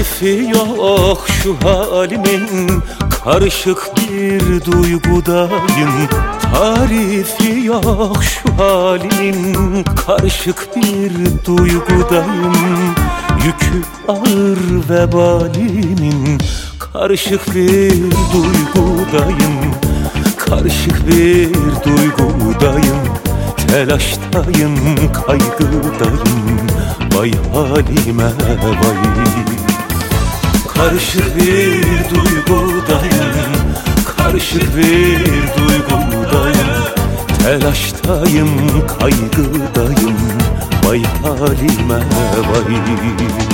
Tarifi yok şu halimin Karışık bir duygudayım. Tarifi yok şu halimin Karışık bir duygudayım. Yükü ağır vebalimin Karışık bir duygudayım. Karışık bir duygudayım Telaştayım, kaygıdayım. Vay halime vay Karışık bir duygudayım Karışık bir duygudayım Telaştayım, kaygıdayım Vay halime vay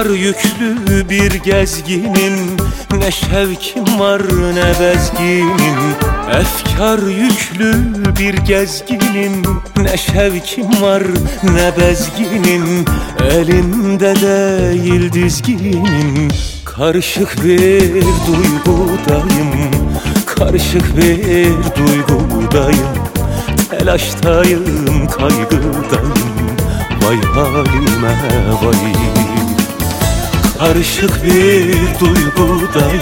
Efkar yüklü bir gezginim. Ne şevkim var ne bezginim. Efkar yüklü bir gezginim. Ne şevkim var ne bezginim. Elimde değil dizginim. Karışık bir duygudayım. Karışık bir duygudayım. Telaştayım, kaygıdayım. Vay halime vay Karışık bir duygudayım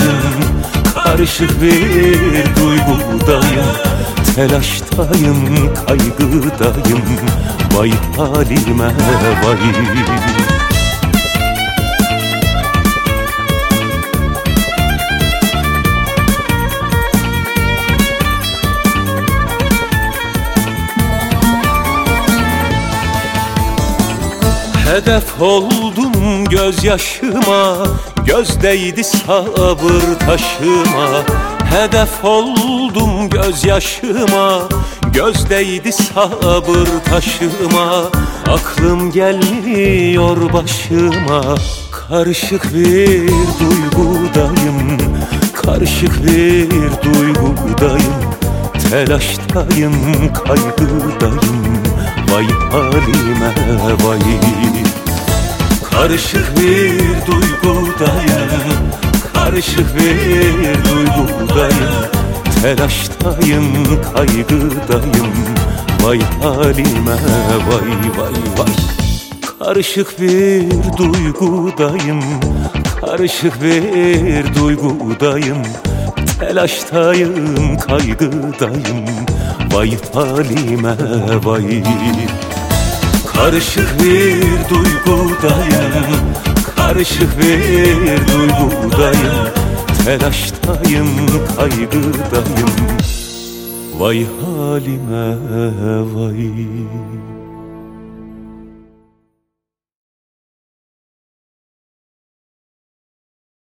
Karışık bir duygudayım Telaştayım, kaygıdayım Vay halime vay. Hedef oldum gözyaşıma Göz değdi sabır taşıma. Hedef oldum gözyaşıma Göz değdi sabır taşıma. Aklım gelmiyor başıma Karışık bir duygudayım Karışık bir duygudayım. Telaştayım, kaygıdayım Vay halime vay Karışık bir duygudayım Karışık bir duygudayım Telaştayım, kaygıdayım Vay halime vay vay vay. Karışık bir duygudayım Karışık bir duygudayım. Telaştayım, kaygıdayım Vay halime vay Karışık bir duygudayım Karışık bir duygudayım Telaştayım, kaygıdayım. Vay halime vay